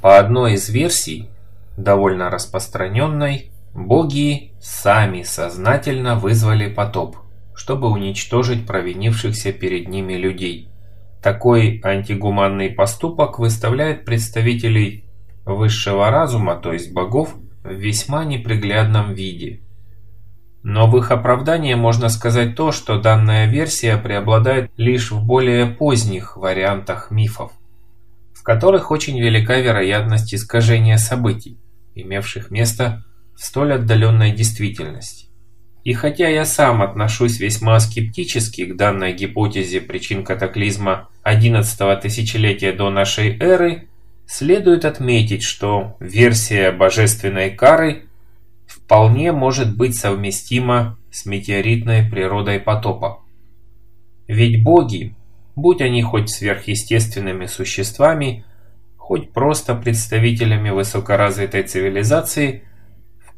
По одной из версий, довольно распространенной, боги сами сознательно вызвали потоп, чтобы уничтожить провинившихся перед ними людей. Такой антигуманный поступок выставляет представителей высшего разума, то есть богов, в весьма неприглядном виде. Но в их оправдание можно сказать то, что данная версия преобладает лишь в более поздних вариантах мифов, которых очень велика вероятность искажения событий, имевших место в столь отдаленной действительности. И хотя я сам отношусь весьма скептически к данной гипотезе причин катаклизма 11 тысячелетия до нашей эры, следует отметить, что версия божественной кары вполне может быть совместима с метеоритной природой потопа. Ведь боги, будь они хоть сверхъестественными существами, хоть просто представителями высокоразвитой цивилизации –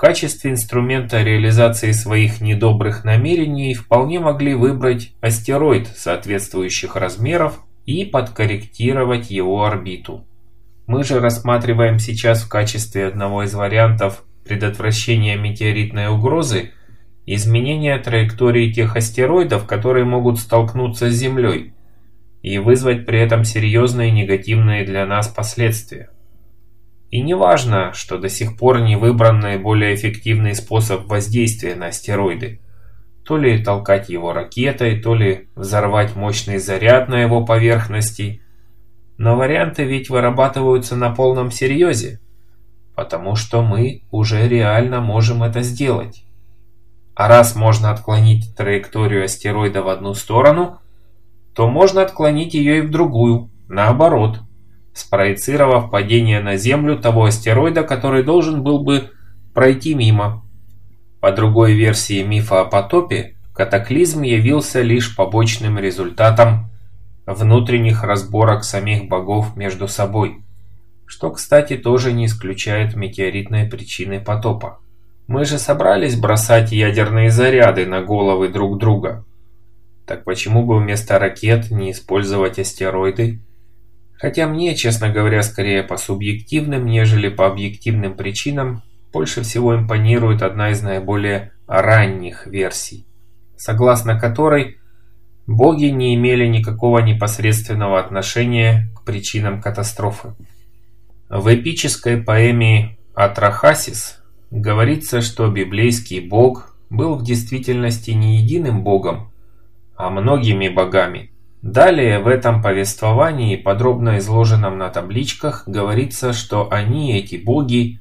качестве инструмента реализации своих недобрых намерений вполне могли выбрать астероид соответствующих размеров и подкорректировать его орбиту. Мы же рассматриваем сейчас в качестве одного из вариантов предотвращения метеоритной угрозы изменение траектории тех астероидов, которые могут столкнуться с Землей и вызвать при этом серьезные негативные для нас последствия. И не важно, что до сих пор не выбран наиболее эффективный способ воздействия на астероиды. То ли толкать его ракетой, то ли взорвать мощный заряд на его поверхности. Но варианты ведь вырабатываются на полном серьезе, потому что мы уже реально можем это сделать. А раз можно отклонить траекторию астероида в одну сторону, то можно отклонить ее и в другую, наоборот – спроецировав падение на Землю того астероида, который должен был бы пройти мимо. По другой версии мифа о потопе, катаклизм явился лишь побочным результатом внутренних разборок самих богов между собой, что, кстати, тоже не исключает метеоритной причины потопа. Мы же собрались бросать ядерные заряды на головы друг друга. Так почему бы вместо ракет не использовать астероиды? Хотя мне, честно говоря, скорее по субъективным, нежели по объективным причинам, больше всего импонирует одна из наиболее ранних версий, согласно которой боги не имели никакого непосредственного отношения к причинам катастрофы. В эпической поэме «Атрахасис» говорится, что библейский бог был в действительности не единым богом, а многими богами – Далее в этом повествовании, подробно изложенном на табличках, говорится, что они, эти боги,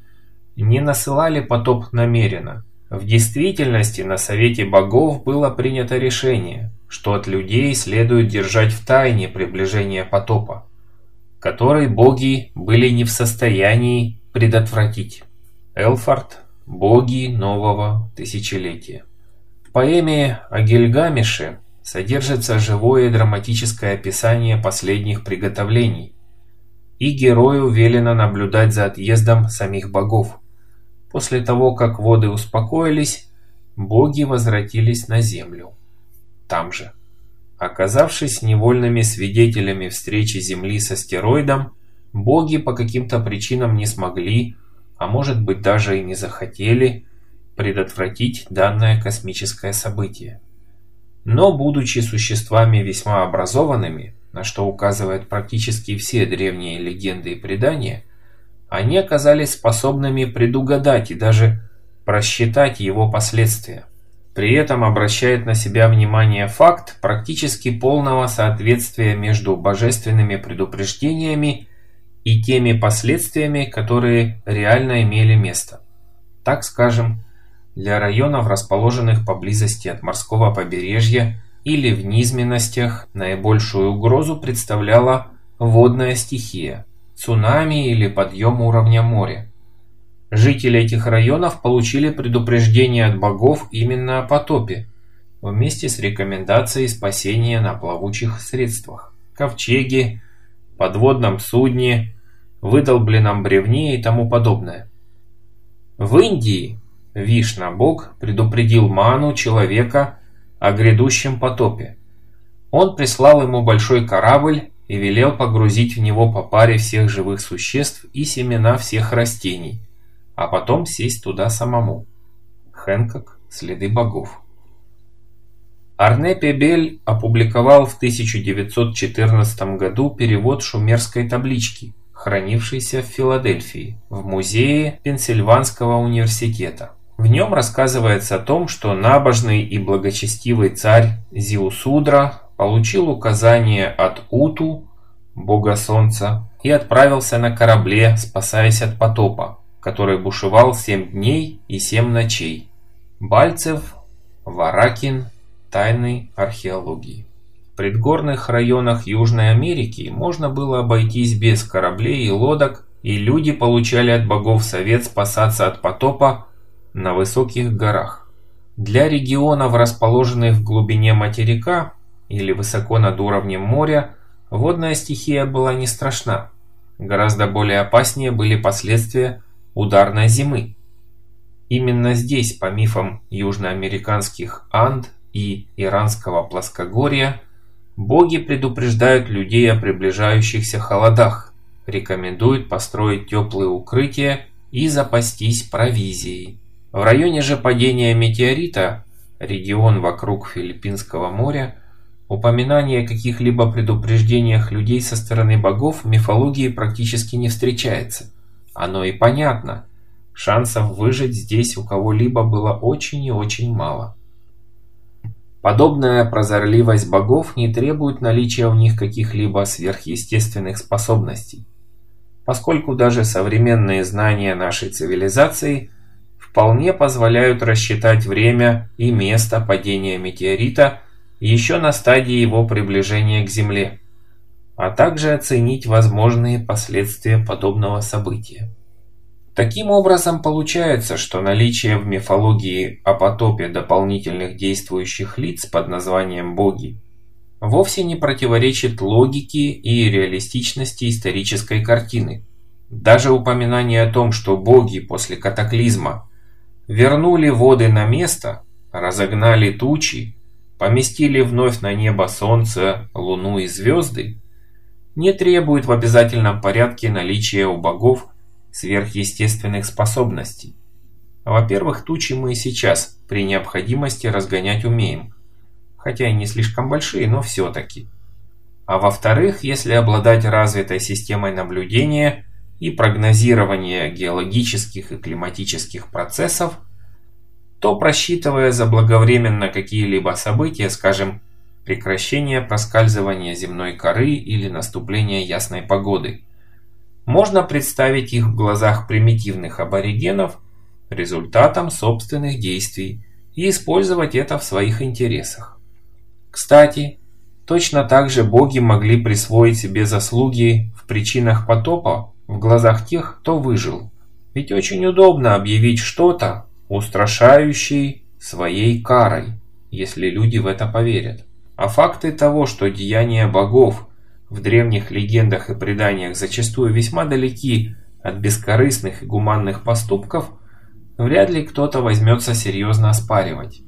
не насылали потоп намеренно. В действительности на Совете Богов было принято решение, что от людей следует держать в тайне приближение потопа, который боги были не в состоянии предотвратить. Элфорд «Боги нового тысячелетия». В поэме о Гильгамеше содержится живое драматическое описание последних приготовлений, и герою велено наблюдать за отъездом самих богов. После того, как воды успокоились, боги возвратились на землю. Там же. Оказавшись невольными свидетелями встречи Земли с астероидом, боги по каким-то причинам не смогли, а может быть даже и не захотели, предотвратить данное космическое событие. Но, будучи существами весьма образованными, на что указывают практически все древние легенды и предания, они оказались способными предугадать и даже просчитать его последствия. При этом обращает на себя внимание факт практически полного соответствия между божественными предупреждениями и теми последствиями, которые реально имели место. Так скажем, для районов, расположенных поблизости от морского побережья или в низменностях, наибольшую угрозу представляла водная стихия – цунами или подъем уровня моря. Жители этих районов получили предупреждение от богов именно о потопе, вместе с рекомендацией спасения на плавучих средствах, ковчеге, подводном судне, выдолбленном бревне и тому подобное. В Индии Вишна, бог, предупредил Ману, человека, о грядущем потопе. Он прислал ему большой корабль и велел погрузить в него по паре всех живых существ и семена всех растений, а потом сесть туда самому. Хэнкок «Следы богов». Арне Пебель опубликовал в 1914 году перевод шумерской таблички, хранившейся в Филадельфии, в музее Пенсильванского университета. В нем рассказывается о том, что набожный и благочестивый царь Зиусудра получил указание от Уту, бога солнца, и отправился на корабле, спасаясь от потопа, который бушевал семь дней и семь ночей. Бальцев, Варакин, Тайны археологии. В предгорных районах Южной Америки можно было обойтись без кораблей и лодок, и люди получали от богов совет спасаться от потопа на высоких горах. Для регионов, расположенных в глубине материка или высоко над уровнем моря, водная стихия была не страшна. Гораздо более опаснее были последствия ударной зимы. Именно здесь, по мифам южноамериканских Анд и иранского плоскогорья, боги предупреждают людей о приближающихся холодах, рекомендуют построить теплые укрытия и запастись провизией. В районе же падения метеорита, регион вокруг Филиппинского моря, упоминания о каких-либо предупреждениях людей со стороны богов в мифологии практически не встречается. Оно и понятно. Шансов выжить здесь у кого-либо было очень и очень мало. Подобная прозорливость богов не требует наличия у них каких-либо сверхъестественных способностей, поскольку даже современные знания нашей цивилизации – вполне позволяют рассчитать время и место падения метеорита еще на стадии его приближения к Земле, а также оценить возможные последствия подобного события. Таким образом, получается, что наличие в мифологии о потопе дополнительных действующих лиц под названием боги вовсе не противоречит логике и реалистичности исторической картины. Даже упоминание о том, что боги после катаклизма Вернули воды на место, разогнали тучи, поместили вновь на небо солнце, луну и звезды, не требует в обязательном порядке наличия у богов сверхъестественных способностей. Во-первых, тучи мы сейчас при необходимости разгонять умеем, хотя и не слишком большие, но все-таки. А во-вторых, если обладать развитой системой наблюдения и прогнозирования геологических и климатических процессов, то просчитывая заблаговременно какие-либо события, скажем, прекращение проскальзывания земной коры или наступление ясной погоды, можно представить их в глазах примитивных аборигенов результатом собственных действий и использовать это в своих интересах. Кстати, точно так же боги могли присвоить себе заслуги в причинах потопа в глазах тех, кто выжил. Ведь очень удобно объявить что-то устрашающей своей карой, если люди в это поверят. А факты того, что деяния богов в древних легендах и преданиях зачастую весьма далеки от бескорыстных и гуманных поступков, вряд ли кто-то возьмется серьезно оспаривать.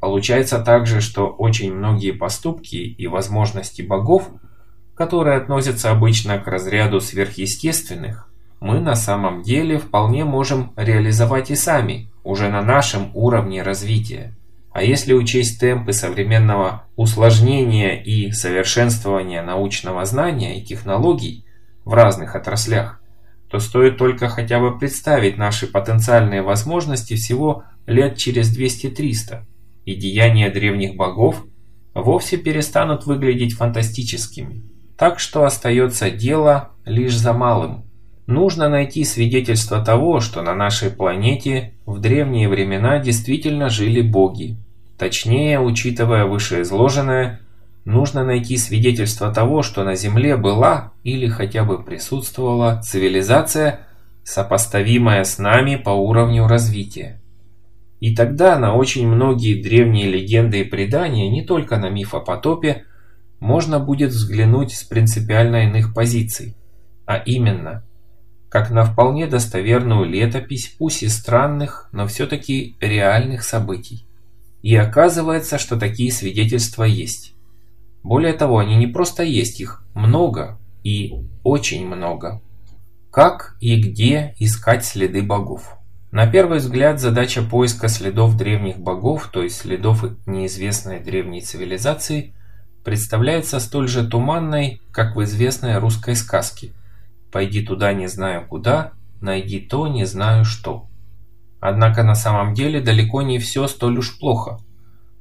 Получается также, что очень многие поступки и возможности богов – которые относятся обычно к разряду сверхъестественных, мы на самом деле вполне можем реализовать и сами, уже на нашем уровне развития. А если учесть темпы современного усложнения и совершенствования научного знания и технологий в разных отраслях, то стоит только хотя бы представить наши потенциальные возможности всего лет через 200-300, и деяния древних богов вовсе перестанут выглядеть фантастическими. Так что остается дело лишь за малым. Нужно найти свидетельство того, что на нашей планете в древние времена действительно жили боги. Точнее, учитывая вышеизложенное, нужно найти свидетельство того, что на Земле была или хотя бы присутствовала цивилизация, сопоставимая с нами по уровню развития. И тогда на очень многие древние легенды и предания, не только на миф о потопе, можно будет взглянуть с принципиально иных позиций, а именно, как на вполне достоверную летопись, пусть и странных, но все-таки реальных событий. И оказывается, что такие свидетельства есть. Более того, они не просто есть, их много и очень много. Как и где искать следы богов? На первый взгляд задача поиска следов древних богов, то есть следов неизвестной древней цивилизации, представляется столь же туманной, как в известной русской сказке «Пойди туда, не знаю куда, найди то, не знаю что». Однако на самом деле далеко не все столь уж плохо,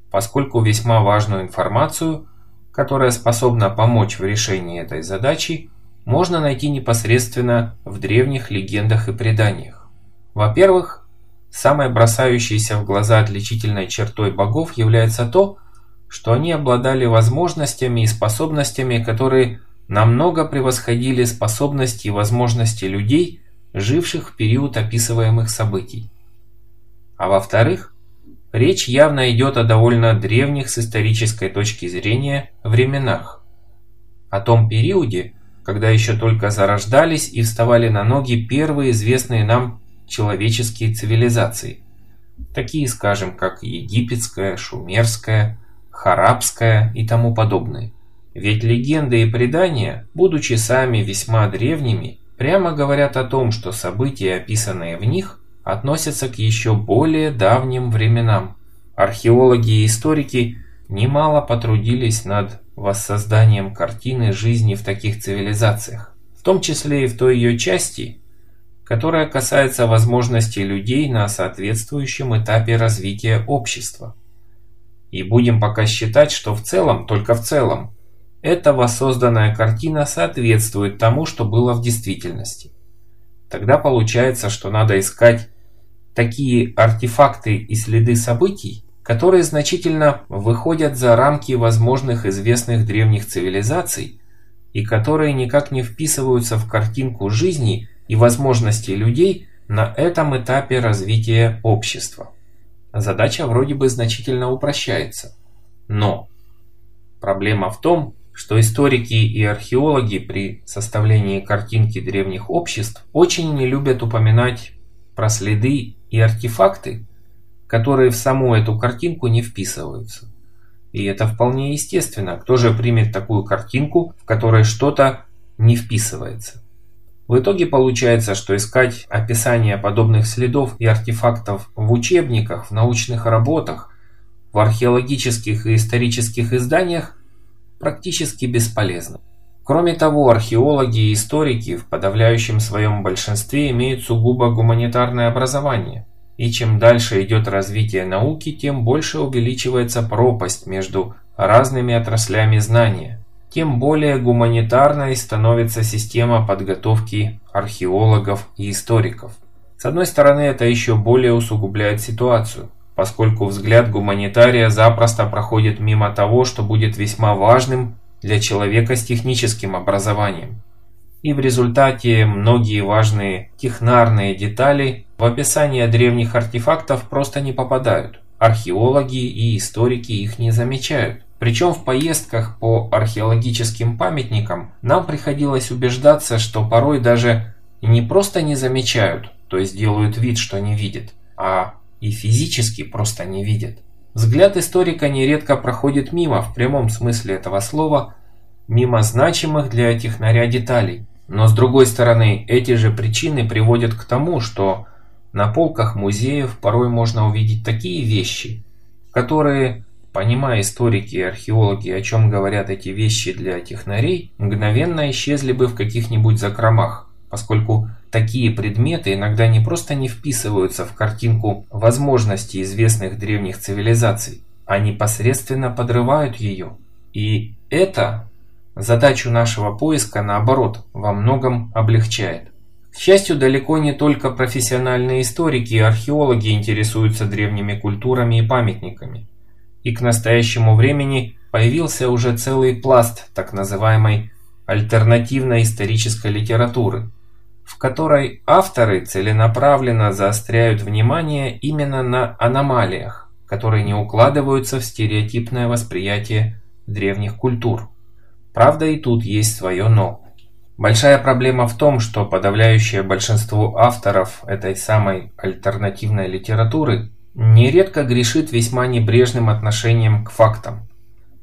поскольку весьма важную информацию, которая способна помочь в решении этой задачи, можно найти непосредственно в древних легендах и преданиях. Во-первых, самой бросающейся в глаза отличительной чертой богов является то, что они обладали возможностями и способностями, которые намного превосходили способности и возможности людей, живших в период описываемых событий. А во-вторых, речь явно идет о довольно древних с исторической точки зрения временах. О том периоде, когда еще только зарождались и вставали на ноги первые известные нам человеческие цивилизации, такие, скажем, как египетская, шумерская, харабская и тому подобное. Ведь легенды и предания, будучи сами весьма древними, прямо говорят о том, что события, описанные в них, относятся к еще более давним временам. Археологи и историки немало потрудились над воссозданием картины жизни в таких цивилизациях, в том числе и в той ее части, которая касается возможностей людей на соответствующем этапе развития общества. И будем пока считать, что в целом, только в целом, эта воссозданная картина соответствует тому, что было в действительности. Тогда получается, что надо искать такие артефакты и следы событий, которые значительно выходят за рамки возможных известных древних цивилизаций и которые никак не вписываются в картинку жизни и возможностей людей на этом этапе развития общества. Задача вроде бы значительно упрощается. Но проблема в том, что историки и археологи при составлении картинки древних обществ очень не любят упоминать про следы и артефакты, которые в саму эту картинку не вписываются. И это вполне естественно. Кто же примет такую картинку, в которой что-то не вписывается? В итоге получается, что искать описание подобных следов и артефактов в учебниках, в научных работах, в археологических и исторических изданиях практически бесполезно. Кроме того, археологи и историки в подавляющем своем большинстве имеют сугубо гуманитарное образование. И чем дальше идет развитие науки, тем больше увеличивается пропасть между разными отраслями знания. Тем более гуманитарной становится система подготовки археологов и историков. С одной стороны, это еще более усугубляет ситуацию поскольку взгляд гуманитария запросто проходит мимо того, что будет весьма важным для человека с техническим образованием. И в результате многие важные технарные детали в описание древних артефактов просто не попадают. Археологи и историки их не замечают. Причем в поездках по археологическим памятникам нам приходилось убеждаться, что порой даже не просто не замечают, то есть делают вид, что не видят, а и физически просто не видят. Взгляд историка нередко проходит мимо, в прямом смысле этого слова, мимо значимых для технаря деталей. Но с другой стороны, эти же причины приводят к тому, что на полках музеев порой можно увидеть такие вещи, которые, понимая историки и археологи, о чем говорят эти вещи для технарей, мгновенно исчезли бы в каких-нибудь закромах, поскольку Такие предметы иногда не просто не вписываются в картинку возможностей известных древних цивилизаций, а непосредственно подрывают ее. И это задачу нашего поиска, наоборот, во многом облегчает. К счастью, далеко не только профессиональные историки и археологи интересуются древними культурами и памятниками. И к настоящему времени появился уже целый пласт так называемой альтернативной исторической литературы – в которой авторы целенаправленно заостряют внимание именно на аномалиях, которые не укладываются в стереотипное восприятие древних культур. Правда и тут есть свое «но». Большая проблема в том, что подавляющее большинство авторов этой самой альтернативной литературы нередко грешит весьма небрежным отношением к фактам.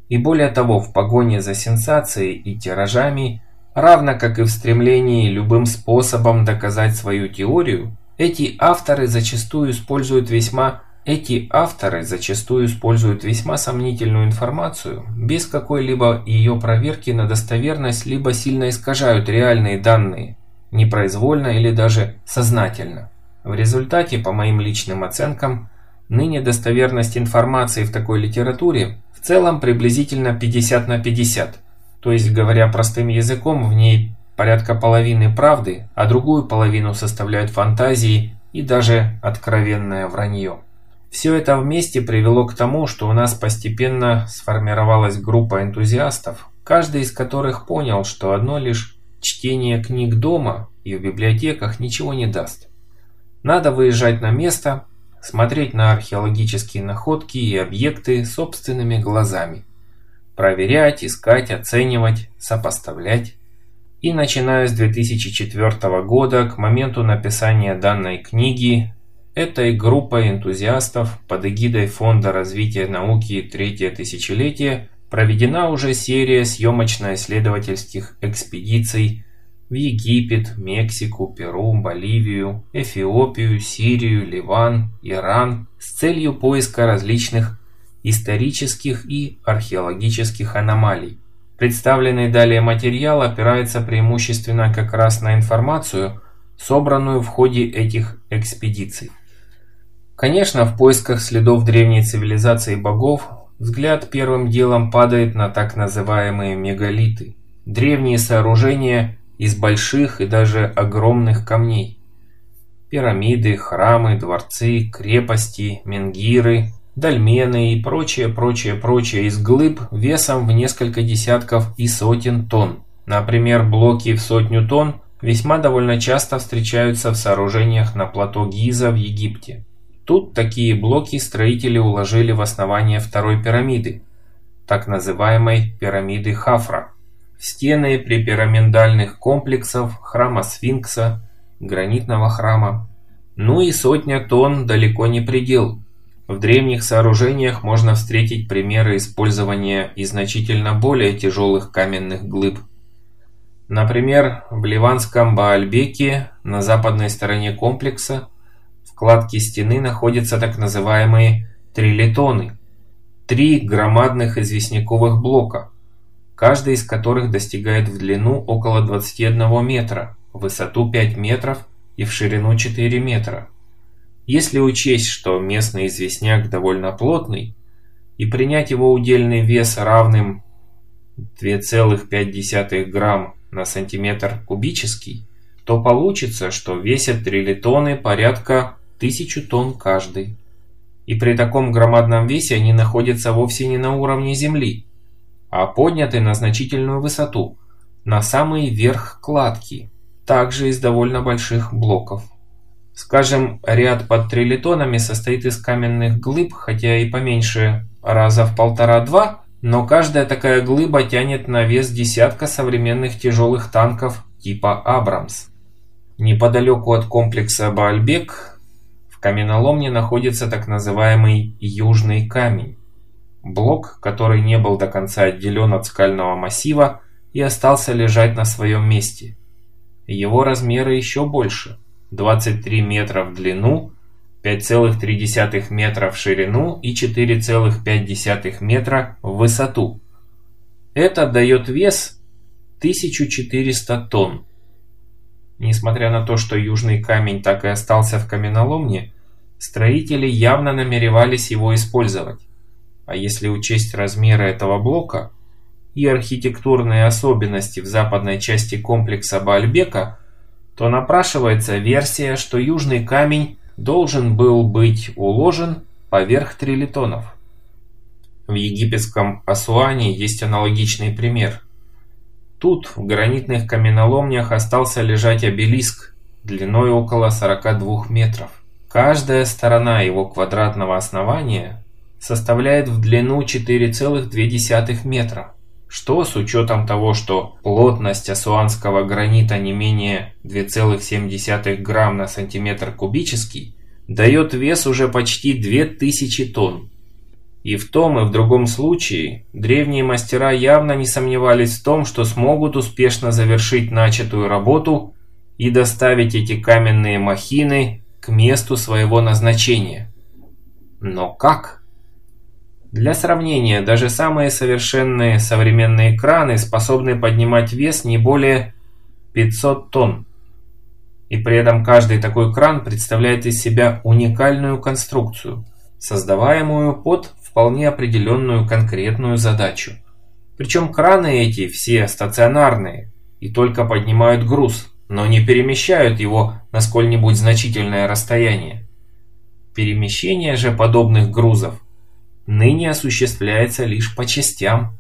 И более того, в погоне за сенсацией и тиражами, равно как и в стремлении любым способом доказать свою теорию, эти авторы зачастую используют весьма эти авторы зачастую используют весьма сомнительную информацию, без какой-либо ее проверки на достоверность, либо сильно искажают реальные данные, непроизвольно или даже сознательно. В результате, по моим личным оценкам, ныне достоверность информации в такой литературе в целом приблизительно 50 на 50, то есть, говоря простым языком, в ней порядка половины правды, а другую половину составляют фантазии и даже откровенное вранье. Все это вместе привело к тому, что у нас постепенно сформировалась группа энтузиастов, каждый из которых понял, что одно лишь чтение книг дома и в библиотеках ничего не даст. Надо выезжать на место, смотреть на археологические находки и объекты собственными глазами, проверять, искать, оценивать, сопоставлять. И начиная с 2004 года, к моменту написания данной книги, Этой группой энтузиастов под эгидой Фонда развития науки «Третье тысячелетие» проведена уже серия съемочно-исследовательских экспедиций в Египет, Мексику, Перу, Боливию, Эфиопию, Сирию, Ливан, Иран с целью поиска различных исторических и археологических аномалий. Представленный далее материал опирается преимущественно как раз на информацию, собранную в ходе этих экспедиций. Конечно, в поисках следов древней цивилизации богов взгляд первым делом падает на так называемые мегалиты. Древние сооружения из больших и даже огромных камней. Пирамиды, храмы, дворцы, крепости, менгиры, дольмены и прочее, прочее, прочее из глыб весом в несколько десятков и сотен тонн. Например, блоки в сотню тонн весьма довольно часто встречаются в сооружениях на плато Гиза в Египте. Тут такие блоки строители уложили в основание второй пирамиды, так называемой пирамиды Хафра, стены припирамидальных комплексов храма Сфинкса, гранитного храма. Ну и сотня тонн далеко не предел. В древних сооружениях можно встретить примеры использования и значительно более тяжелых каменных глыб. Например, в ливанском Баальбеке на западной стороне комплекса в кладке стены находятся так называемые трилитоны, три громадных известняковых блока, каждый из которых достигает в длину около 21 метра, в высоту 5 метров и в ширину 4 метра. Если учесть, что местный известняк довольно плотный, и принять его удельный вес равным 2,5 грамм на сантиметр кубический, то получится, что весят трилитоны порядка тысячу тонн каждый. И при таком громадном весе они находятся вовсе не на уровне Земли, а подняты на значительную высоту, на самый верх кладки, также из довольно больших блоков. Скажем, ряд под трилитонами состоит из каменных глыб, хотя и поменьше раза в полтора-два, но каждая такая глыба тянет на вес десятка современных тяжелых танков типа «Абрамс». Неподалеку от комплекса Баальбек каменоломне находится так называемый «южный камень». Блок, который не был до конца отделен от скального массива и остался лежать на своем месте. Его размеры еще больше – 23 метра в длину, 5,3 метра в ширину и 4,5 метра в высоту. Это дает вес 1400 тонн. Несмотря на то, что южный камень так и остался в каменоломне, Строители явно намеревались его использовать. А если учесть размеры этого блока и архитектурные особенности в западной части комплекса Баальбека, то напрашивается версия, что южный камень должен был быть уложен поверх трилитонов. В египетском Асуане есть аналогичный пример. Тут в гранитных каменоломнях остался лежать обелиск длиной около 42 метров. Каждая сторона его квадратного основания составляет в длину 4,2 метра, что с учетом того, что плотность асуанского гранита не менее 2,7 грамм на сантиметр кубический, дает вес уже почти 2000 тонн. И в том и в другом случае древние мастера явно не сомневались в том, что смогут успешно завершить начатую работу и доставить эти каменные махины к месту своего назначения. Но как? Для сравнения, даже самые совершенные современные краны способны поднимать вес не более 500 тонн. И при этом каждый такой кран представляет из себя уникальную конструкцию, создаваемую под вполне определенную конкретную задачу. Причем краны эти все стационарные и только поднимают груз, но не перемещают его на сколь-нибудь значительное расстояние. Перемещение же подобных грузов ныне осуществляется лишь по частям.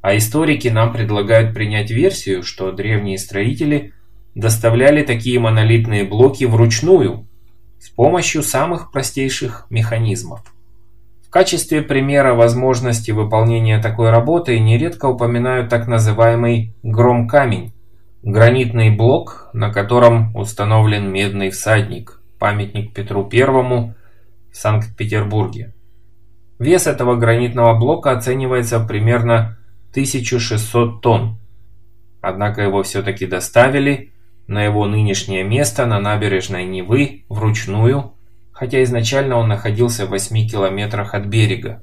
А историки нам предлагают принять версию, что древние строители доставляли такие монолитные блоки вручную, с помощью самых простейших механизмов. В качестве примера возможности выполнения такой работы нередко упоминают так называемый гром-камень, гранитный блок, на котором установлен медный всадник, памятник Петру Первому в Санкт-Петербурге. Вес этого гранитного блока оценивается примерно 1600 тонн. Однако его все-таки доставили на его нынешнее место на набережной Невы вручную хотя изначально он находился в 8 километрах от берега.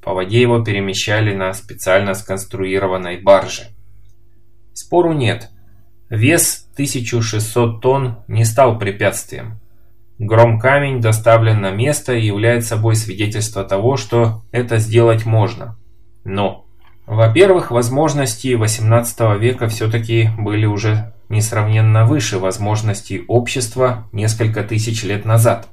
По воде его перемещали на специально сконструированной барже. Спору нет. Вес 1600 тонн не стал препятствием. Гром-камень доставлен на место и является собой свидетельство того, что это сделать можно. Но, во-первых, возможности 18 века все-таки были уже несравненно выше возможностей общества несколько тысяч лет назад.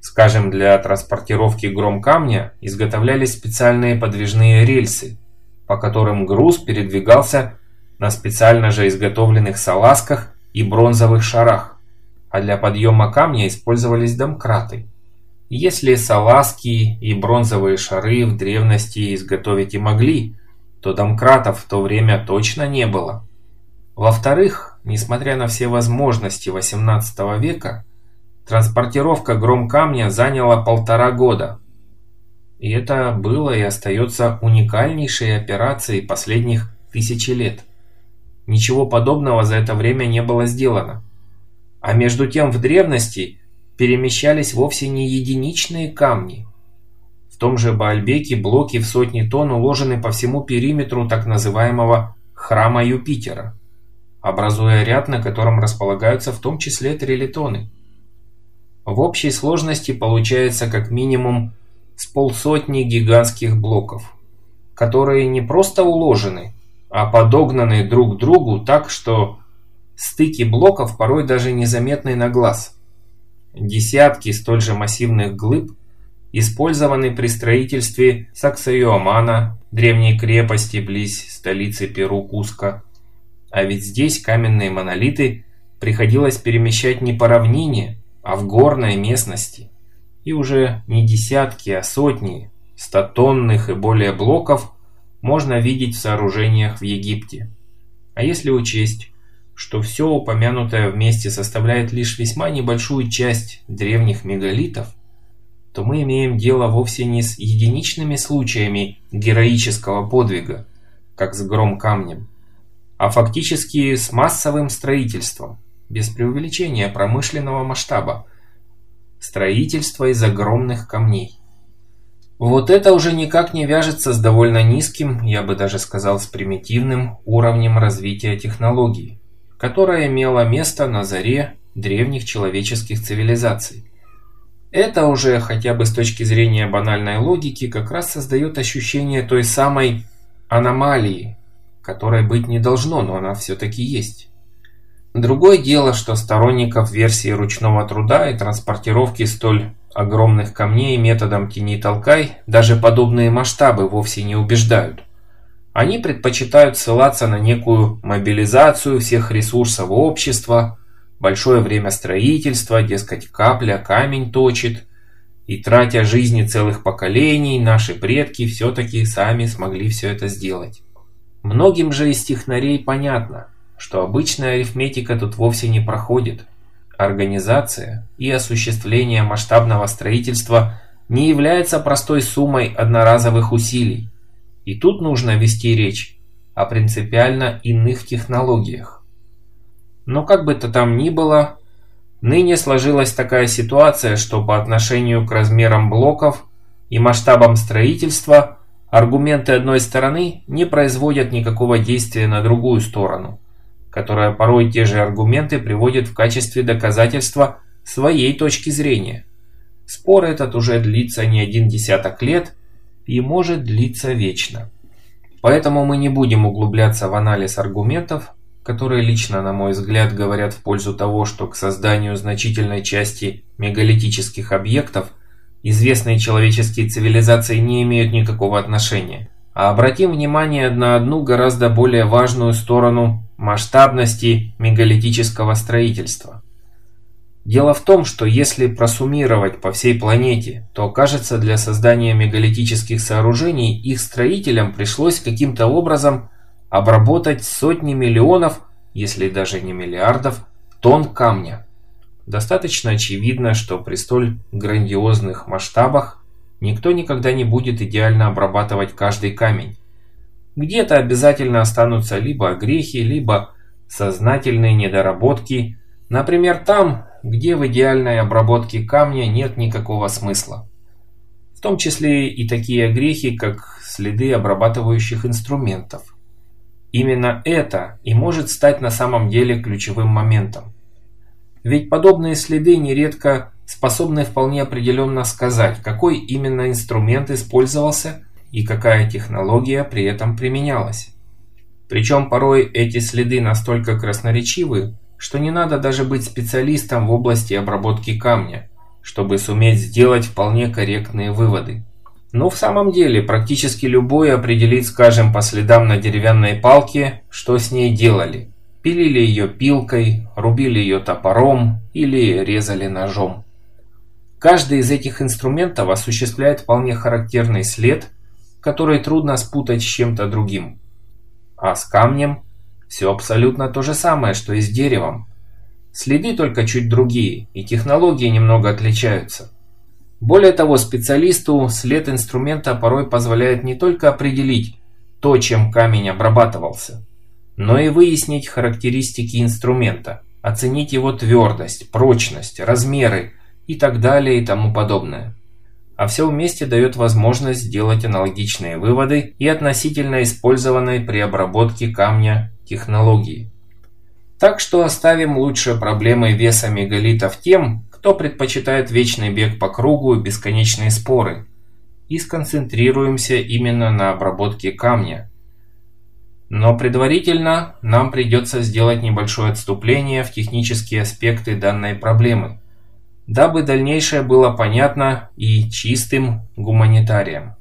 Скажем, для транспортировки гром камня изготовлялись специальные подвижные рельсы, по которым груз передвигался на специально же изготовленных салазках и бронзовых шарах, а для подъема камня использовались домкраты. Если салазки и бронзовые шары в древности изготовить и могли, то домкратов в то время точно не было. Во-вторых, несмотря на все возможности XVIII века, Транспортировка гром камня заняла полтора года. И это было и остается уникальнейшей операцией последних тысячи лет. Ничего подобного за это время не было сделано. А между тем в древности перемещались вовсе не единичные камни. В том же Баальбеке блоки в сотни тонн уложены по всему периметру так называемого «храма Юпитера», образуя ряд, на котором располагаются в том числе трилитоны. В общей сложности получается как минимум с полсотни гигантских блоков, которые не просто уложены, а подогнаны друг к другу так, что стыки блоков порой даже незаметны на глаз. Десятки столь же массивных глыб использованы при строительстве Саксайомана, древней крепости близ столицы Перу Куска. А ведь здесь каменные монолиты приходилось перемещать не по равнине, а в горной местности. И уже не десятки, а сотни стотонных и более блоков можно видеть в сооружениях в Египте. А если учесть, что все упомянутое вместе составляет лишь весьма небольшую часть древних мегалитов, то мы имеем дело вовсе не с единичными случаями героического подвига, как с гром камнем, а фактически с массовым строительством – без преувеличения промышленного масштаба. Строительство из огромных камней. Вот это уже никак не вяжется с довольно низким, я бы даже сказал с примитивным уровнем развития технологий, которое имело место на заре древних человеческих цивилизаций. Это уже, хотя бы с точки зрения банальной логики, как раз создает ощущение той самой аномалии, которой быть не должно, но она все-таки есть. Другое дело, что сторонников версии ручного труда и транспортировки столь огромных камней методом тени-толкай даже подобные масштабы вовсе не убеждают. Они предпочитают ссылаться на некую мобилизацию всех ресурсов общества, большое время строительства, дескать, капля камень точит, и тратя жизни целых поколений, наши предки все-таки сами смогли все это сделать. Многим же из технарей понятно – что обычная арифметика тут вовсе не проходит. Организация и осуществление масштабного строительства не является простой суммой одноразовых усилий. И тут нужно вести речь о принципиально иных технологиях. Но как бы то там ни было, ныне сложилась такая ситуация, что по отношению к размерам блоков и масштабам строительства аргументы одной стороны не производят никакого действия на другую сторону, которая порой те же аргументы приводит в качестве доказательства своей точки зрения. Спор этот уже длится не один десяток лет и может длиться вечно. Поэтому мы не будем углубляться в анализ аргументов, которые лично, на мой взгляд, говорят в пользу того, что к созданию значительной части мегалитических объектов известные человеческие цивилизации не имеют никакого отношения. А обратим внимание на одну гораздо более важную сторону масштабности мегалитического строительства. Дело в том, что если просуммировать по всей планете, то кажется для создания мегалитических сооружений их строителям пришлось каким-то образом обработать сотни миллионов, если даже не миллиардов, тонн камня. Достаточно очевидно, что при столь грандиозных масштабах никто никогда не будет идеально обрабатывать каждый камень. Где-то обязательно останутся либо огрехи, либо сознательные недоработки, например, там, где в идеальной обработке камня нет никакого смысла. В том числе и такие огрехи, как следы обрабатывающих инструментов. Именно это и может стать на самом деле ключевым моментом. Ведь подобные следы нередко способны вполне определенно сказать, какой именно инструмент использовался и какая технология при этом применялась. Причем порой эти следы настолько красноречивы, что не надо даже быть специалистом в области обработки камня, чтобы суметь сделать вполне корректные выводы. Но в самом деле практически любой определит, скажем, по следам на деревянной палке, что с ней делали. Пилили ее пилкой, рубили ее топором или резали ножом. Каждый из этих инструментов осуществляет вполне характерный след, который трудно спутать с чем-то другим. А с камнем все абсолютно то же самое, что и с деревом. Следы только чуть другие, и технологии немного отличаются. Более того, специалисту след инструмента порой позволяет не только определить то, чем камень обрабатывался, но и выяснить характеристики инструмента, оценить его твердость, прочность, размеры и так далее и тому подобное а все вместе дает возможность сделать аналогичные выводы и относительно использованной при обработке камня технологии. Так что оставим лучше проблемы веса мегалитов тем, кто предпочитает вечный бег по кругу и бесконечные споры, и сконцентрируемся именно на обработке камня. Но предварительно нам придется сделать небольшое отступление в технические аспекты данной проблемы – дабы дальнейшее было понятно и чистым гуманитариям.